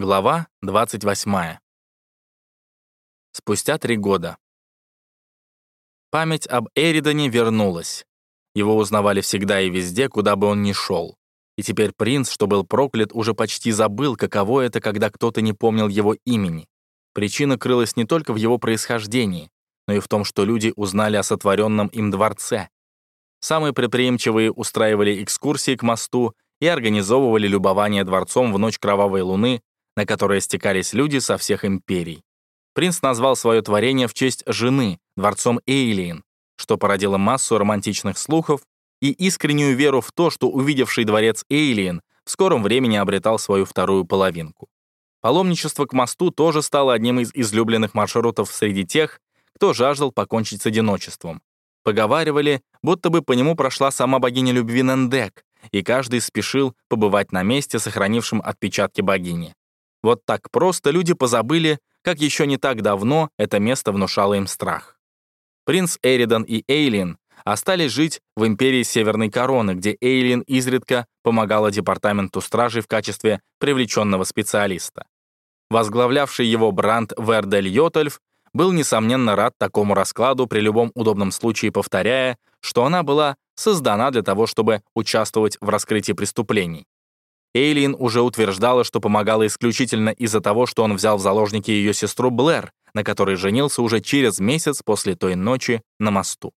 Глава 28. Спустя три года. Память об Эридоне вернулась. Его узнавали всегда и везде, куда бы он ни шел. И теперь принц, что был проклят, уже почти забыл, каково это, когда кто-то не помнил его имени. Причина крылась не только в его происхождении, но и в том, что люди узнали о сотворенном им дворце. Самые предприимчивые устраивали экскурсии к мосту и организовывали любование дворцом в ночь кровавой луны, на которое стекались люди со всех империй. Принц назвал свое творение в честь жены, дворцом Эйлиен, что породило массу романтичных слухов и искреннюю веру в то, что увидевший дворец Эйлиен в скором времени обретал свою вторую половинку. Паломничество к мосту тоже стало одним из излюбленных маршрутов среди тех, кто жаждал покончить с одиночеством. Поговаривали, будто бы по нему прошла сама богиня любви Нендек, и каждый спешил побывать на месте, сохранившем отпечатки богини. Вот так просто люди позабыли, как еще не так давно это место внушало им страх. Принц Эридан и Эйлин остались жить в империи Северной Короны, где Эйлин изредка помогала департаменту стражей в качестве привлеченного специалиста. Возглавлявший его Бранд Вердель Йотельф был, несомненно, рад такому раскладу, при любом удобном случае повторяя, что она была создана для того, чтобы участвовать в раскрытии преступлений. Эйлин уже утверждала, что помогала исключительно из-за того, что он взял в заложники ее сестру Блэр, на которой женился уже через месяц после той ночи на мосту.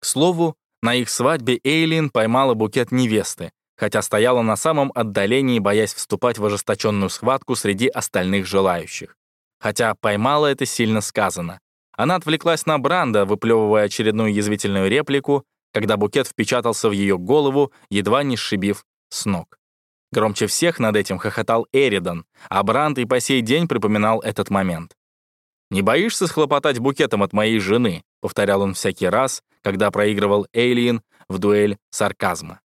К слову, на их свадьбе Эйлин поймала букет невесты, хотя стояла на самом отдалении, боясь вступать в ожесточенную схватку среди остальных желающих. Хотя поймала это сильно сказано. Она отвлеклась на Бранда, выплевывая очередную язвительную реплику, когда букет впечатался в ее голову, едва не сшибив с ног. Громче всех над этим хохотал Эридан, а Бранд и по сей день припоминал этот момент. «Не боишься схлопотать букетом от моей жены?» — повторял он всякий раз, когда проигрывал Эйлиен в дуэль сарказма.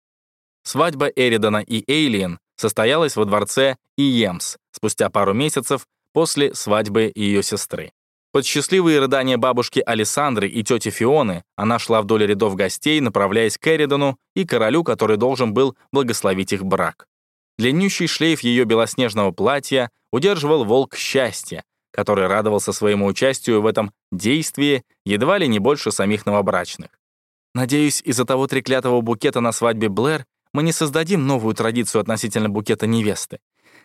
Свадьба Эридана и Эйлиен состоялась во дворце Иемс спустя пару месяцев после свадьбы ее сестры. Под счастливые рыдания бабушки Александры и тети Фионы она шла вдоль рядов гостей, направляясь к Эридану и королю, который должен был благословить их брак. Длиннющий шлейф ее белоснежного платья удерживал волк счастья, который радовался своему участию в этом действии едва ли не больше самих новобрачных. Надеюсь, из-за того треклятого букета на свадьбе Блэр мы не создадим новую традицию относительно букета невесты.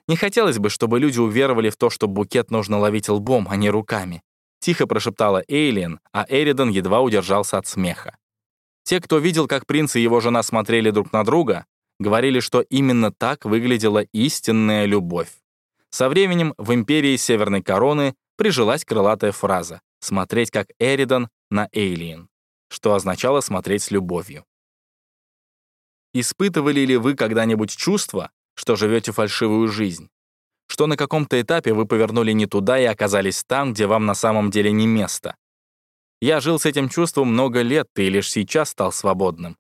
Не хотелось бы, чтобы люди уверовали в то, что букет нужно ловить лбом, а не руками. Тихо прошептала Эйлин, а Эридан едва удержался от смеха. Те, кто видел, как принц и его жена смотрели друг на друга, говорили, что именно так выглядела истинная любовь. Со временем в империи Северной Короны прижилась крылатая фраза «смотреть как Эридан на Эйлиен», что означало смотреть с любовью. Испытывали ли вы когда-нибудь чувство, что живете фальшивую жизнь? Что на каком-то этапе вы повернули не туда и оказались там, где вам на самом деле не место? Я жил с этим чувством много лет и лишь сейчас стал свободным.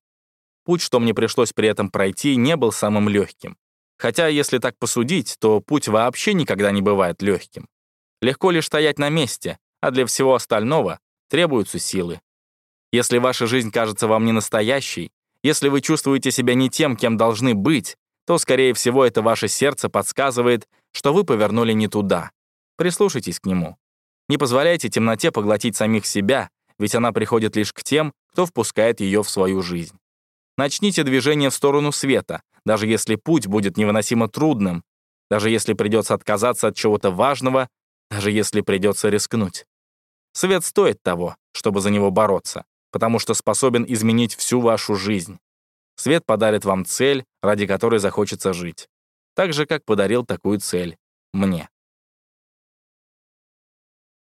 Путь, что мне пришлось при этом пройти, не был самым легким. Хотя, если так посудить, то путь вообще никогда не бывает легким. Легко лишь стоять на месте, а для всего остального требуются силы. Если ваша жизнь кажется вам не настоящей, если вы чувствуете себя не тем, кем должны быть, то, скорее всего, это ваше сердце подсказывает, что вы повернули не туда. Прислушайтесь к нему. Не позволяйте темноте поглотить самих себя, ведь она приходит лишь к тем, кто впускает ее в свою жизнь. Начните движение в сторону света, даже если путь будет невыносимо трудным, даже если придется отказаться от чего-то важного, даже если придется рискнуть. Свет стоит того, чтобы за него бороться, потому что способен изменить всю вашу жизнь. Свет подарит вам цель, ради которой захочется жить. Так же, как подарил такую цель мне.